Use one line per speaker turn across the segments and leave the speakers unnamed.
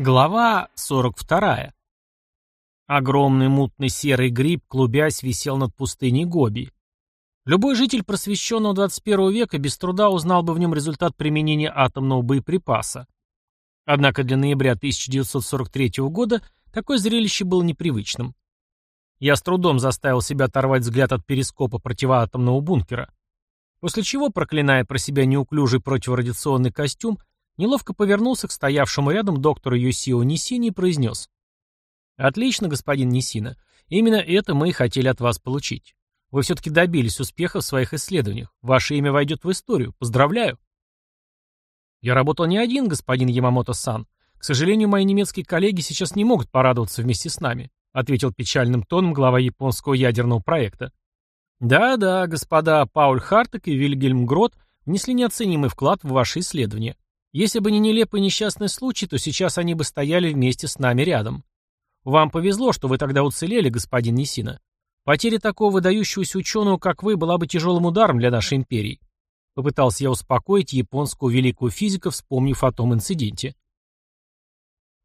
Глава 42. Огромный мутный серый гриб, клубясь, висел над пустыней Гоби. Любой житель просвещенного 21 века без труда узнал бы в нем результат применения атомного боеприпаса. Однако для ноября 1943 года такое зрелище было непривычным. Я с трудом заставил себя оторвать взгляд от перископа противоатомного бункера. После чего, проклиная про себя неуклюжий противорадиационный костюм, Неловко повернулся к стоявшему рядом доктору Юсио Нисини и произнес. «Отлично, господин Нисина. Именно это мы и хотели от вас получить. Вы все-таки добились успеха в своих исследованиях. Ваше имя войдет в историю. Поздравляю!» «Я работал не один, господин Ямамото-сан. К сожалению, мои немецкие коллеги сейчас не могут порадоваться вместе с нами», ответил печальным тоном глава японского ядерного проекта. «Да-да, господа Пауль Хартек и Вильгельм Грот внесли неоценимый вклад в ваши исследования. Если бы не нелепый несчастный случай, то сейчас они бы стояли вместе с нами рядом. Вам повезло, что вы тогда уцелели, господин Несина. Потеря такого выдающегося ученого, как вы, была бы тяжелым ударом для нашей империи. Попытался я успокоить японского великого физика, вспомнив о том инциденте.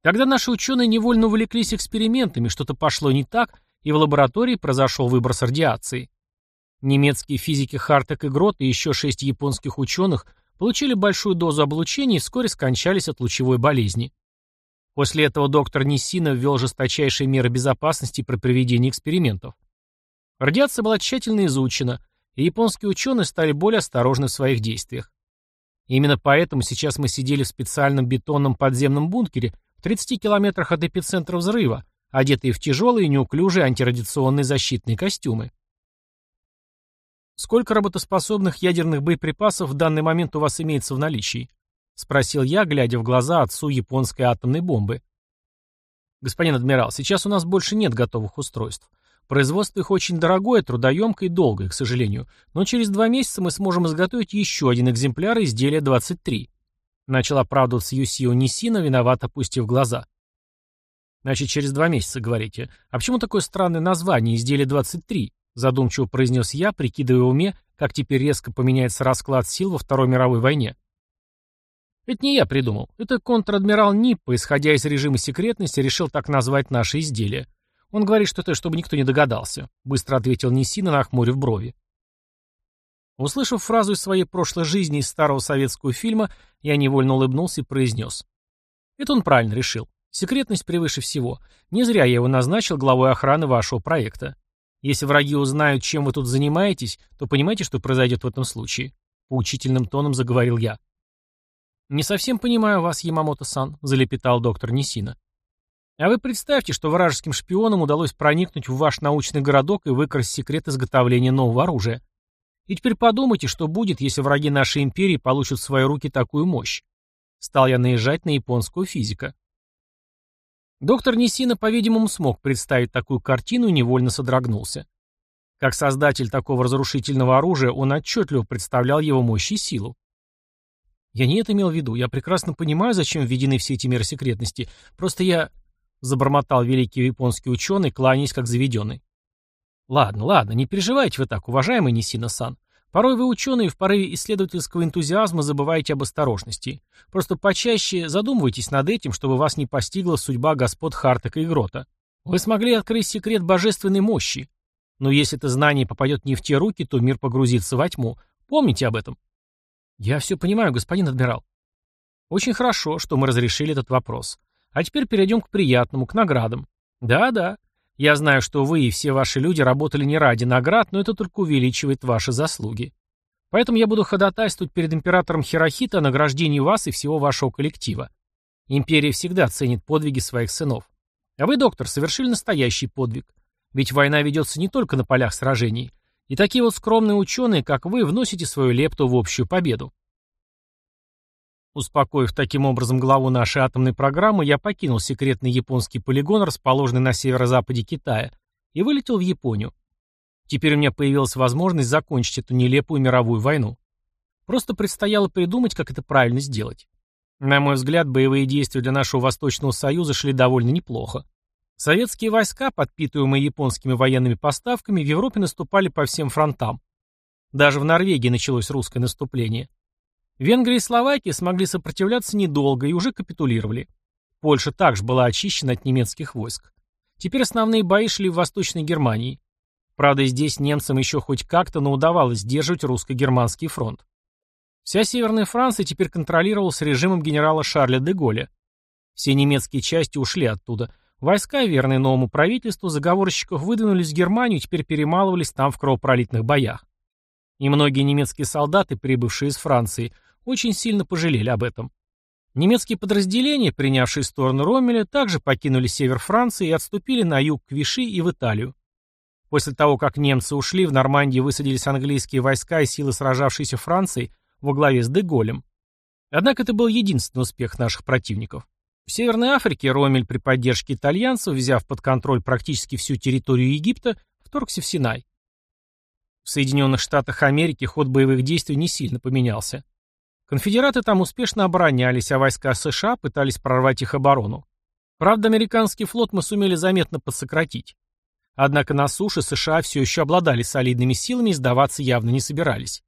Тогда наши ученые невольно увлеклись экспериментами, что-то пошло не так, и в лаборатории произошел выброс радиации. Немецкие физики Хартек и Грот и еще шесть японских ученых получили большую дозу облучения и вскоре скончались от лучевой болезни. После этого доктор Ниссина ввел жесточайшие меры безопасности при проведении экспериментов. Радиация была тщательно изучена, и японские ученые стали более осторожны в своих действиях. Именно поэтому сейчас мы сидели в специальном бетонном подземном бункере в 30 километрах от эпицентра взрыва, одетые в тяжелые и неуклюжие антирадиационные защитные костюмы. «Сколько работоспособных ядерных боеприпасов в данный момент у вас имеется в наличии?» — спросил я, глядя в глаза отцу японской атомной бомбы. «Господин адмирал, сейчас у нас больше нет готовых устройств. Производство их очень дорогое, трудоемкое и долгое, к сожалению, но через два месяца мы сможем изготовить еще один экземпляр изделия 23. Начал оправдываться Юсио Нисина, виновато опустив глаза. Значит, через два месяца, говорите. А почему такое странное название изделия 23? Задумчиво произнес я, прикидывая в уме, как теперь резко поменяется расклад сил во Второй мировой войне. Это не я придумал. Это контр-адмирал Ниппа, исходя из режима секретности, решил так назвать наше изделие. Он говорит, что это, чтобы никто не догадался, быстро ответил Несина, нахмурив брови. Услышав фразу из своей прошлой жизни из старого советского фильма, я невольно улыбнулся и произнес. Это он правильно решил. Секретность превыше всего. Не зря я его назначил главой охраны вашего проекта. Если враги узнают, чем вы тут занимаетесь, то понимаете, что произойдет в этом случае?» Поучительным тоном заговорил я. «Не совсем понимаю вас, Ямамото-сан», — залепетал доктор Нисина. «А вы представьте, что вражеским шпионам удалось проникнуть в ваш научный городок и выкрасть секрет изготовления нового оружия. И теперь подумайте, что будет, если враги нашей империи получат в свои руки такую мощь. Стал я наезжать на японского физика. Доктор Несина, по-видимому, смог представить такую картину и невольно содрогнулся. Как создатель такого разрушительного оружия, он отчетливо представлял его мощь и силу. Я не это имел в виду. Я прекрасно понимаю, зачем введены все эти меры секретности. Просто я... Забормотал великий японский ученый, кланяясь как заведенный. Ладно, ладно, не переживайте вы так, уважаемый Нисина-сан. Порой вы, ученые, в порыве исследовательского энтузиазма забываете об осторожности. Просто почаще задумывайтесь над этим, чтобы вас не постигла судьба господ Хартека и Грота. Вы смогли открыть секрет божественной мощи. Но если это знание попадет не в те руки, то мир погрузится во тьму. Помните об этом. Я все понимаю, господин адмирал. Очень хорошо, что мы разрешили этот вопрос. А теперь перейдем к приятному, к наградам. Да-да, я знаю, что вы и все ваши люди работали не ради наград, но это только увеличивает ваши заслуги. Поэтому я буду ходатайствовать перед императором Хирохита о награждении вас и всего вашего коллектива. Империя всегда ценит подвиги своих сынов. А вы, доктор, совершили настоящий подвиг. Ведь война ведется не только на полях сражений. И такие вот скромные ученые, как вы, вносите свою лепту в общую победу. Успокоив таким образом главу нашей атомной программы, я покинул секретный японский полигон, расположенный на северо-западе Китая, и вылетел в Японию. Теперь у меня появилась возможность закончить эту нелепую мировую войну. Просто предстояло придумать, как это правильно сделать. На мой взгляд, боевые действия для нашего Восточного Союза шли довольно неплохо. Советские войска, подпитываемые японскими военными поставками, в Европе наступали по всем фронтам. Даже в Норвегии началось русское наступление. Венгрия и Словакия смогли сопротивляться недолго и уже капитулировали. Польша также была очищена от немецких войск. Теперь основные бои шли в Восточной Германии. Правда, здесь немцам еще хоть как-то, но удавалось сдерживать русско-германский фронт. Вся Северная Франция теперь контролировалась режимом генерала Шарля де Голля. Все немецкие части ушли оттуда. Войска, верные новому правительству, заговорщиков выдвинулись в Германию и теперь перемалывались там в кровопролитных боях. И многие немецкие солдаты, прибывшие из Франции, очень сильно пожалели об этом. Немецкие подразделения, принявшие сторону Роммеля, также покинули север Франции и отступили на юг к Виши и в Италию. После того, как немцы ушли, в Нормандии высадились английские войска и силы сражавшейся Франции во главе с Деголем. Однако это был единственный успех наших противников. В Северной Африке Ромель при поддержке итальянцев, взяв под контроль практически всю территорию Египта, вторгся в Синай. В Соединенных Штатах Америки ход боевых действий не сильно поменялся. Конфедераты там успешно оборонялись, а войска США пытались прорвать их оборону. Правда, американский флот мы сумели заметно подсократить. Однако на суше США все еще обладали солидными силами и сдаваться явно не собирались.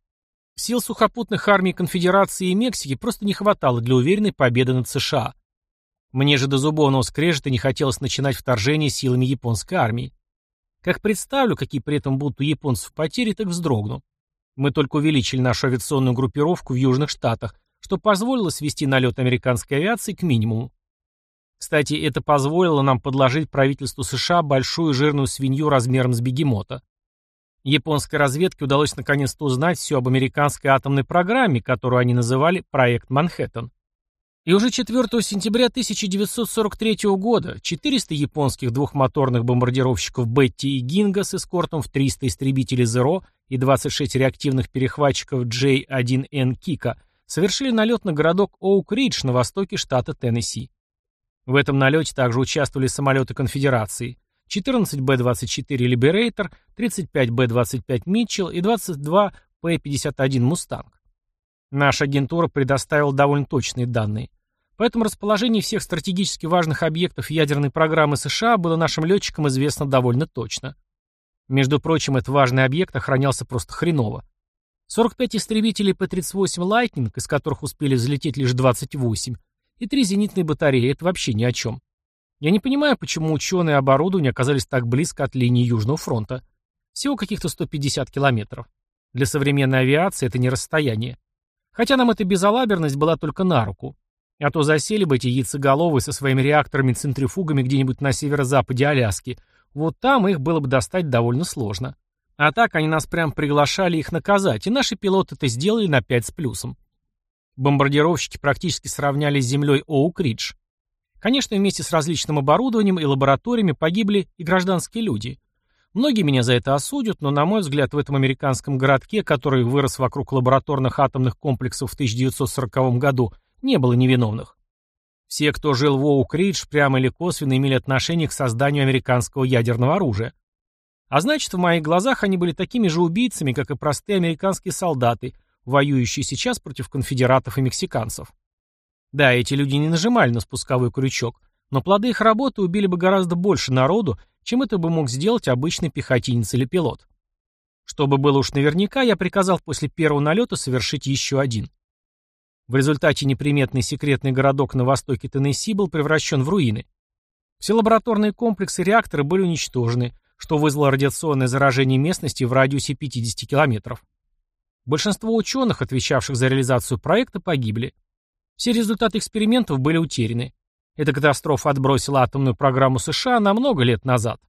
Сил сухопутных армий Конфедерации и Мексики просто не хватало для уверенной победы над США. Мне же до зубовного скрежета не хотелось начинать вторжение силами японской армии. Как представлю, какие при этом будут у японцев потери, так вздрогну. Мы только увеличили нашу авиационную группировку в Южных Штатах, что позволило свести налет американской авиации к минимуму. Кстати, это позволило нам подложить правительству США большую жирную свинью размером с бегемота. Японской разведке удалось наконец-то узнать все об американской атомной программе, которую они называли «Проект Манхэттен». И уже 4 сентября 1943 года 400 японских двухмоторных бомбардировщиков Бетти и Гинга с эскортом в 300 истребителей «Зеро» и 26 реактивных перехватчиков J-1N Кика совершили налет на городок Оук-Ридж на востоке штата Теннесси. В этом налете также участвовали самолеты конфедерации 14 Б-24 Liberator, 35 Б-25 Mitchell и 22 П-51 Мустанг. Наша агентура предоставила довольно точные данные. Поэтому расположение всех стратегически важных объектов ядерной программы США было нашим летчикам известно довольно точно. Между прочим, этот важный объект охранялся просто хреново. 45 истребителей П-38 Lightning, из которых успели взлететь лишь 28, и три зенитные батареи — это вообще ни о чем. Я не понимаю, почему ученые и оборудование оказались так близко от линии Южного фронта. Всего каких-то 150 километров. Для современной авиации это не расстояние. Хотя нам эта безалаберность была только на руку. А то засели бы эти яйцеголовые со своими реакторами-центрифугами где-нибудь на северо-западе Аляски. Вот там их было бы достать довольно сложно. А так они нас прям приглашали их наказать, и наши пилоты это сделали на 5 с плюсом. Бомбардировщики практически сравняли с землей Оук-Ридж. Конечно, вместе с различным оборудованием и лабораториями погибли и гражданские люди. Многие меня за это осудят, но, на мой взгляд, в этом американском городке, который вырос вокруг лабораторных атомных комплексов в 1940 году, не было невиновных. Все, кто жил в Оук-Ридж, прямо или косвенно имели отношение к созданию американского ядерного оружия. А значит, в моих глазах они были такими же убийцами, как и простые американские солдаты, воюющие сейчас против конфедератов и мексиканцев. Да, эти люди не нажимали на спусковой крючок, но плоды их работы убили бы гораздо больше народу, чем это бы мог сделать обычный пехотинец или пилот. Чтобы было уж наверняка, я приказал после первого налета совершить еще один. В результате неприметный секретный городок на востоке Теннесси был превращен в руины. Все лабораторные комплексы и реакторы были уничтожены, что вызвало радиационное заражение местности в радиусе 50 километров. Большинство ученых, отвечавших за реализацию проекта, погибли. Все результаты экспериментов были утеряны. Эта катастрофа отбросила атомную программу США на много лет назад.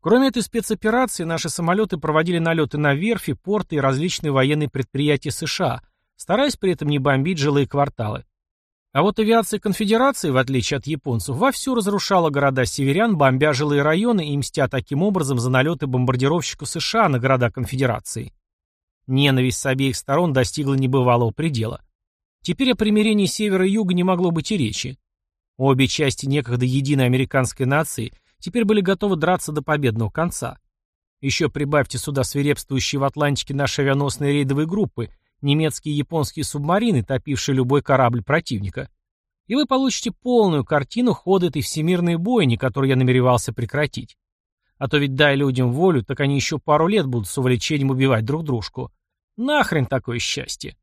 Кроме этой спецоперации, наши самолеты проводили налеты на верфи, порты и различные военные предприятия США, стараясь при этом не бомбить жилые кварталы. А вот авиация конфедерации, в отличие от японцев, вовсю разрушала города северян, бомбя жилые районы и мстя таким образом за налеты бомбардировщиков США на города конфедерации. Ненависть с обеих сторон достигла небывалого предела. Теперь о примирении севера и юга не могло быть и речи. Обе части некогда единой американской нации теперь были готовы драться до победного конца. Еще прибавьте сюда свирепствующие в Атлантике наши авианосные рейдовые группы – немецкие и японские субмарины, топившие любой корабль противника. И вы получите полную картину хода этой всемирной бойни, которую я намеревался прекратить. А то ведь дай людям волю, так они еще пару лет будут с увлечением убивать друг дружку. Нахрен такое счастье.